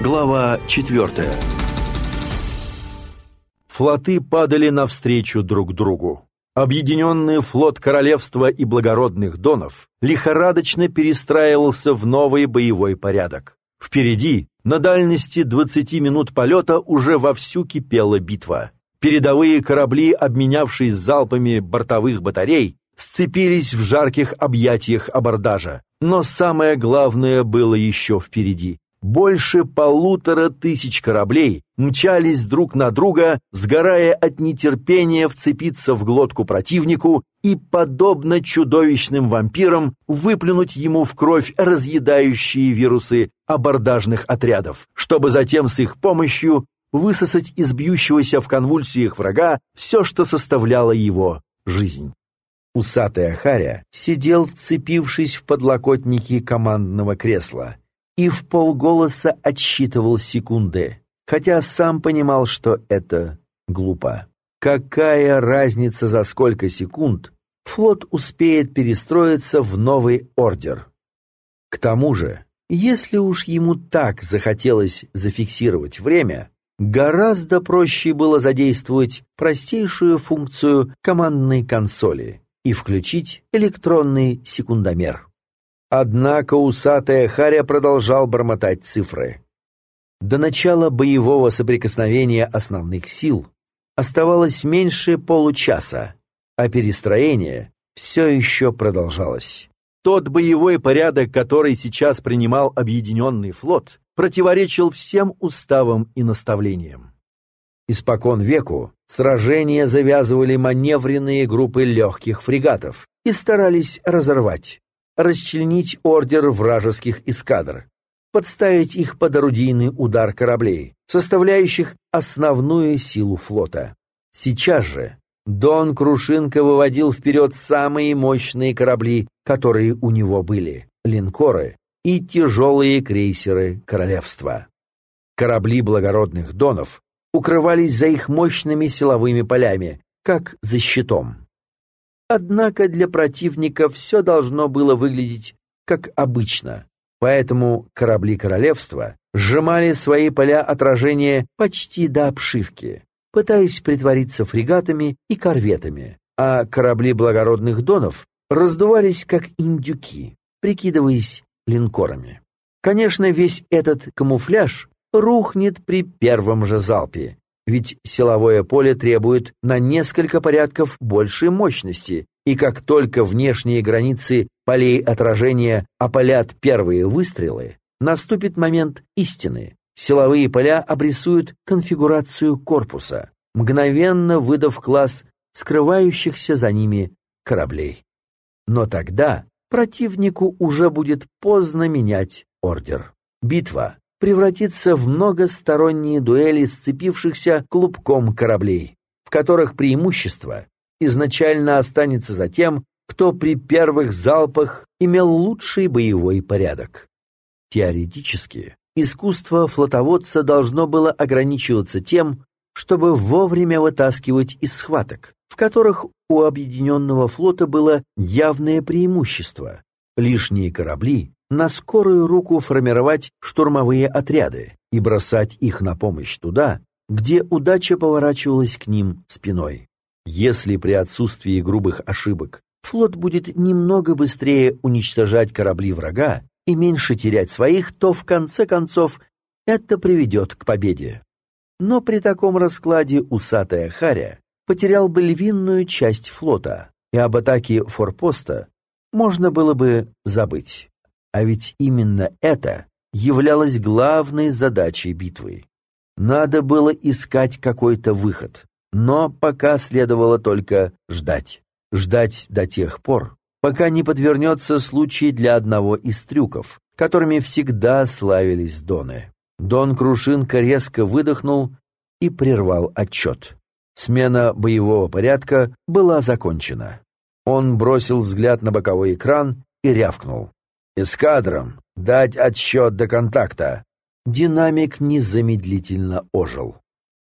Глава 4 Флоты падали навстречу друг другу. Объединенный флот королевства и благородных донов лихорадочно перестраивался в новый боевой порядок. Впереди, на дальности 20 минут полета, уже вовсю кипела битва. Передовые корабли, обменявшись залпами бортовых батарей, сцепились в жарких объятиях абордажа. Но самое главное было еще впереди. Больше полутора тысяч кораблей мчались друг на друга, сгорая от нетерпения вцепиться в глотку противнику и, подобно чудовищным вампирам, выплюнуть ему в кровь разъедающие вирусы абордажных отрядов, чтобы затем с их помощью высосать из бьющегося в конвульсиях врага все, что составляло его жизнь. Усатый Ахаря сидел, вцепившись в подлокотники командного кресла, и в полголоса отсчитывал секунды, хотя сам понимал, что это глупо. Какая разница за сколько секунд флот успеет перестроиться в новый ордер? К тому же, если уж ему так захотелось зафиксировать время, гораздо проще было задействовать простейшую функцию командной консоли и включить электронный секундомер. Однако усатая Харя продолжал бормотать цифры. До начала боевого соприкосновения основных сил оставалось меньше получаса, а перестроение все еще продолжалось. Тот боевой порядок, который сейчас принимал объединенный флот, противоречил всем уставам и наставлениям. Испокон веку сражения завязывали маневренные группы легких фрегатов и старались разорвать расчленить ордер вражеских эскадр, подставить их под орудийный удар кораблей, составляющих основную силу флота. Сейчас же Дон Крушинка выводил вперед самые мощные корабли, которые у него были, линкоры и тяжелые крейсеры королевства. Корабли благородных донов укрывались за их мощными силовыми полями, как за щитом. Однако для противника все должно было выглядеть как обычно, поэтому корабли королевства сжимали свои поля отражения почти до обшивки, пытаясь притвориться фрегатами и корветами, а корабли благородных донов раздувались как индюки, прикидываясь линкорами. Конечно, весь этот камуфляж рухнет при первом же залпе, ведь силовое поле требует на несколько порядков большей мощности, и как только внешние границы полей отражения опалят первые выстрелы, наступит момент истины. Силовые поля обрисуют конфигурацию корпуса, мгновенно выдав класс скрывающихся за ними кораблей. Но тогда противнику уже будет поздно менять ордер. Битва превратится в многосторонние дуэли сцепившихся клубком кораблей, в которых преимущество изначально останется за тем, кто при первых залпах имел лучший боевой порядок. Теоретически, искусство флотоводца должно было ограничиваться тем, чтобы вовремя вытаскивать из схваток, в которых у объединенного флота было явное преимущество. Лишние корабли на скорую руку формировать штурмовые отряды и бросать их на помощь туда, где удача поворачивалась к ним спиной. Если при отсутствии грубых ошибок флот будет немного быстрее уничтожать корабли врага и меньше терять своих, то в конце концов это приведет к победе. Но при таком раскладе усатая Харя потерял бы львиную часть флота, и об атаке форпоста можно было бы забыть. А ведь именно это являлось главной задачей битвы. Надо было искать какой-то выход, но пока следовало только ждать. Ждать до тех пор, пока не подвернется случай для одного из трюков, которыми всегда славились Доны. Дон Крушинка резко выдохнул и прервал отчет. Смена боевого порядка была закончена. Он бросил взгляд на боковой экран и рявкнул. «Эскадрам дать отсчет до контакта!» Динамик незамедлительно ожил.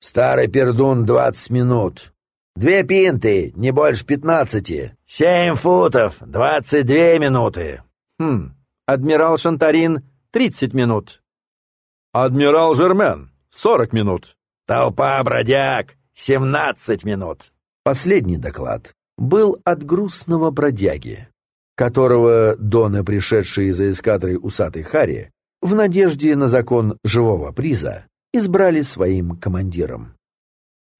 «Старый пердун двадцать минут. Две пинты, не больше пятнадцати. Семь футов, двадцать две минуты». «Хм, адмирал Шантарин, тридцать минут». «Адмирал Жермен, сорок минут». «Толпа бродяг, семнадцать минут». Последний доклад был от грустного бродяги, которого доны, пришедшие за эскадрой усатой Хари, в надежде на закон живого приза, избрали своим командиром.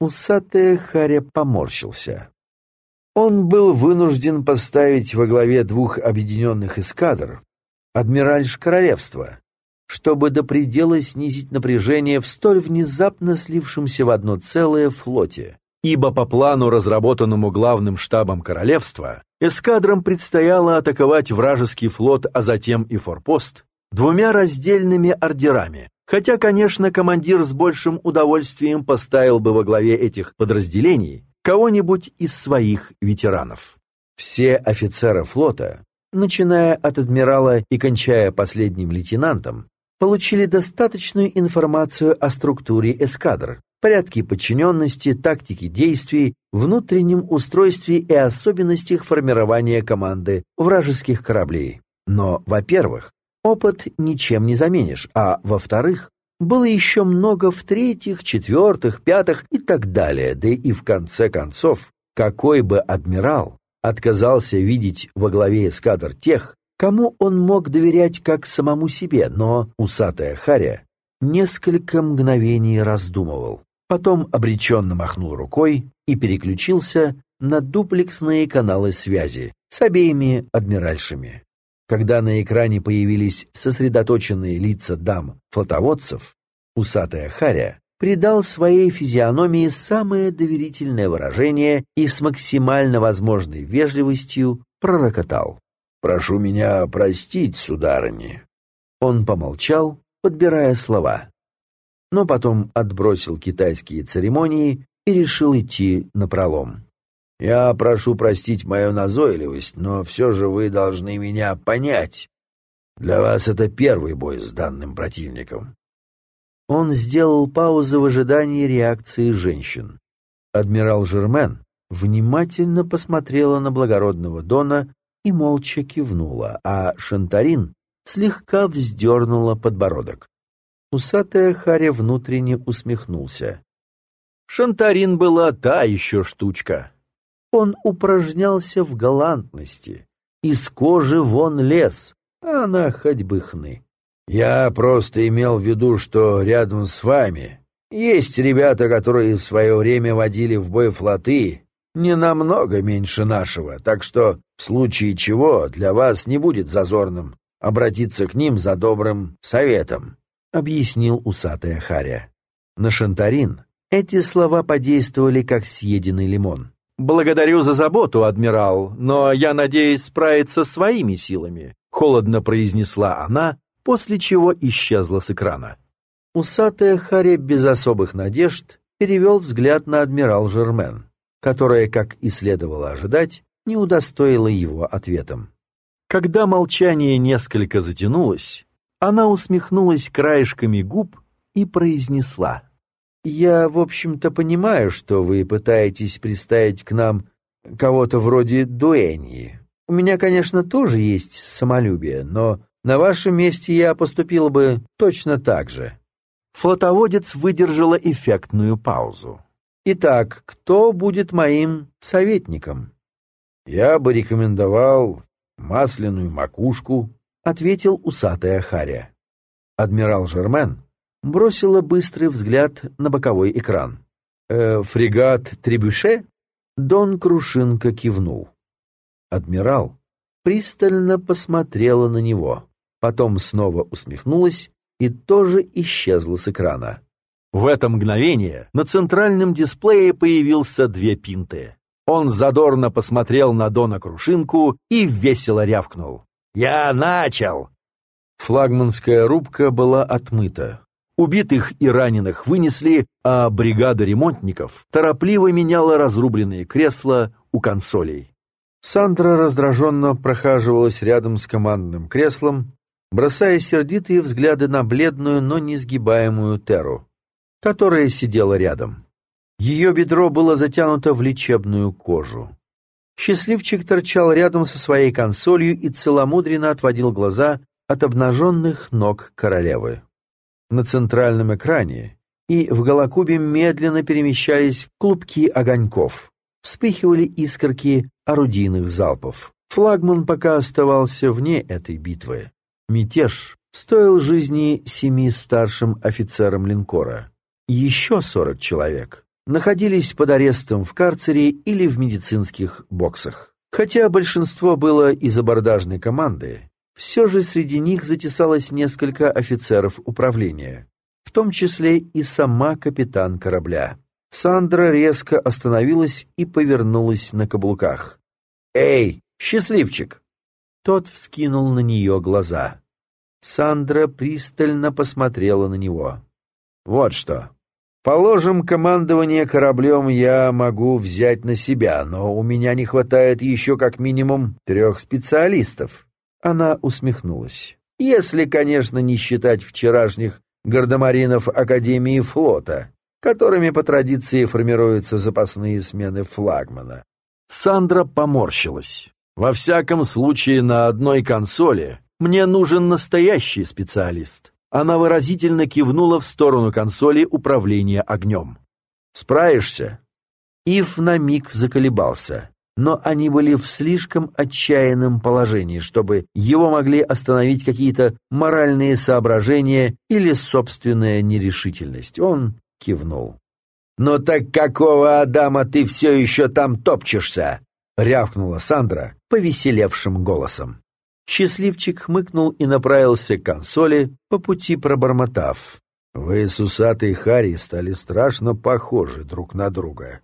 Усатая Харя поморщился. Он был вынужден поставить во главе двух объединенных эскадр адмиральш королевства, чтобы до предела снизить напряжение в столь внезапно слившемся в одно целое флоте, ибо по плану, разработанному главным штабом королевства, эскадрам предстояло атаковать вражеский флот, а затем и форпост, двумя раздельными ордерами, хотя, конечно, командир с большим удовольствием поставил бы во главе этих подразделений кого-нибудь из своих ветеранов. Все офицеры флота, начиная от адмирала и кончая последним лейтенантом, получили достаточную информацию о структуре эскадр, порядке подчиненности, тактике действий, внутреннем устройстве и особенностях формирования команды вражеских кораблей. Но, во-первых, опыт ничем не заменишь, а, во-вторых, было еще много в-третьих, четвертых, пятых и так далее, да и в конце концов, какой бы адмирал отказался видеть во главе эскадр тех, кому он мог доверять как самому себе, но усатая Харя несколько мгновений раздумывал, потом обреченно махнул рукой и переключился на дуплексные каналы связи с обеими адмиральшами. Когда на экране появились сосредоточенные лица дам-флотоводцев, усатая Харя придал своей физиономии самое доверительное выражение и с максимально возможной вежливостью пророкотал. «Прошу меня простить, сударыни». Он помолчал, подбирая слова, но потом отбросил китайские церемонии и решил идти напролом. Я прошу простить мою назойливость, но все же вы должны меня понять. Для вас это первый бой с данным противником. Он сделал паузу в ожидании реакции женщин. Адмирал Жермен внимательно посмотрела на благородного Дона и молча кивнула, а Шантарин слегка вздернула подбородок. Усатая Харя внутренне усмехнулся. Шантарин была та еще штучка. Он упражнялся в галантности, из кожи вон лез, а она хоть бы хны. Я просто имел в виду, что рядом с вами есть ребята, которые в свое время водили в бой флоты не намного меньше нашего, так что в случае чего для вас не будет зазорным обратиться к ним за добрым советом, — объяснил усатая Харя. На Шантарин эти слова подействовали как съеденный лимон. «Благодарю за заботу, адмирал, но я надеюсь справиться своими силами», — холодно произнесла она, после чего исчезла с экрана. Усатая Харри без особых надежд перевел взгляд на адмирал Жермен, которая, как и следовало ожидать, не удостоила его ответом. Когда молчание несколько затянулось, она усмехнулась краешками губ и произнесла — я, в общем-то, понимаю, что вы пытаетесь представить к нам кого-то вроде дуэньи. У меня, конечно, тоже есть самолюбие, но на вашем месте я поступил бы точно так же. Флотоводец выдержала эффектную паузу. Итак, кто будет моим советником? Я бы рекомендовал масляную макушку, ответил усатая Харя. Адмирал Жермен бросила быстрый взгляд на боковой экран. «Э, «Фрегат Требюше?» Дон Крушинка кивнул. Адмирал пристально посмотрела на него, потом снова усмехнулась и тоже исчезла с экрана. В это мгновение на центральном дисплее появился две пинты. Он задорно посмотрел на Дона Крушинку и весело рявкнул. «Я начал!» Флагманская рубка была отмыта. Убитых и раненых вынесли, а бригада ремонтников торопливо меняла разрубленные кресла у консолей. Сандра раздраженно прохаживалась рядом с командным креслом, бросая сердитые взгляды на бледную, но несгибаемую Теру, которая сидела рядом. Ее бедро было затянуто в лечебную кожу. Счастливчик торчал рядом со своей консолью и целомудренно отводил глаза от обнаженных ног королевы. На центральном экране и в голокубе медленно перемещались клубки огоньков. Вспыхивали искорки орудийных залпов. Флагман пока оставался вне этой битвы. Мятеж стоил жизни семи старшим офицерам линкора. Еще сорок человек находились под арестом в карцере или в медицинских боксах. Хотя большинство было из абордажной команды, все же среди них затесалось несколько офицеров управления, в том числе и сама капитан корабля. Сандра резко остановилась и повернулась на каблуках. «Эй, счастливчик!» Тот вскинул на нее глаза. Сандра пристально посмотрела на него. «Вот что. Положим, командование кораблем я могу взять на себя, но у меня не хватает еще как минимум трех специалистов». Она усмехнулась. «Если, конечно, не считать вчерашних гардемаринов Академии флота, которыми по традиции формируются запасные смены флагмана». Сандра поморщилась. «Во всяком случае, на одной консоли мне нужен настоящий специалист». Она выразительно кивнула в сторону консоли управления огнем. «Справишься?» Ив на миг заколебался, но они были в слишком отчаянном положении, чтобы его могли остановить какие-то моральные соображения или собственная нерешительность. Он кивнул. «Но так какого Адама ты все еще там топчешься?» — рявкнула Сандра повеселевшим голосом. Счастливчик хмыкнул и направился к консоли, по пути пробормотав. «Вы с усатой Харри стали страшно похожи друг на друга».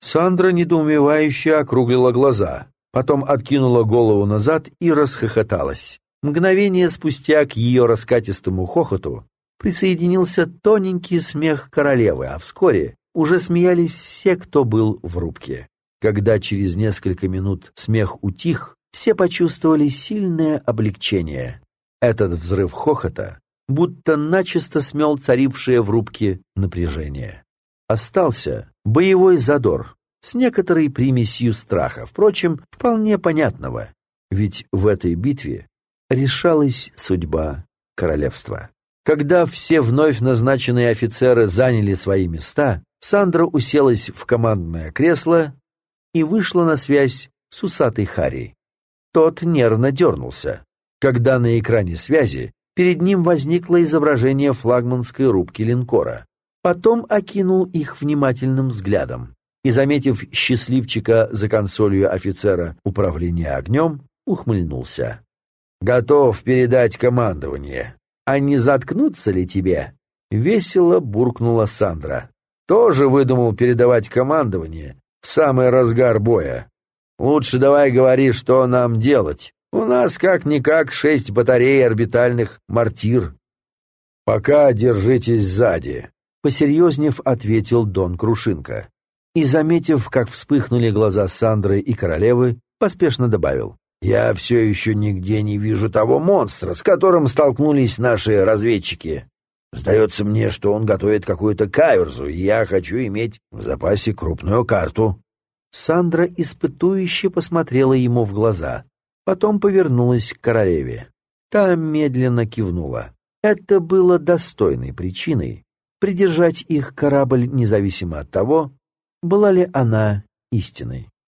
Сандра недоумевающе округлила глаза, потом откинула голову назад и расхохоталась. Мгновение спустя к ее раскатистому хохоту присоединился тоненький смех королевы, а вскоре уже смеялись все, кто был в рубке. Когда через несколько минут смех утих, все почувствовали сильное облегчение. Этот взрыв хохота будто начисто смел царившее в рубке напряжение. Остался боевой задор с некоторой примесью страха, впрочем, вполне понятного, ведь в этой битве решалась судьба королевства. Когда все вновь назначенные офицеры заняли свои места, Сандра уселась в командное кресло и вышла на связь с усатой Харри. Тот нервно дернулся, когда на экране связи перед ним возникло изображение флагманской рубки линкора. Потом окинул их внимательным взглядом и, заметив счастливчика за консолью офицера управления огнем, ухмыльнулся. «Готов передать командование. А не заткнуться ли тебе?» Весело буркнула Сандра. «Тоже выдумал передавать командование в самый разгар боя. Лучше давай говори, что нам делать. У нас как-никак шесть батарей орбитальных «Мортир». «Пока держитесь сзади», — посерьезнев ответил Дон Крушинка. И, заметив, как вспыхнули глаза Сандры и королевы, поспешно добавил. «Я все еще нигде не вижу того монстра, с которым столкнулись наши разведчики. Сдается мне, что он готовит какую-то каверзу, и я хочу иметь в запасе крупную карту». Сандра испытующе посмотрела ему в глаза, потом повернулась к королеве. Та медленно кивнула. Это было достойной причиной придержать их корабль независимо от того, была ли она истиной.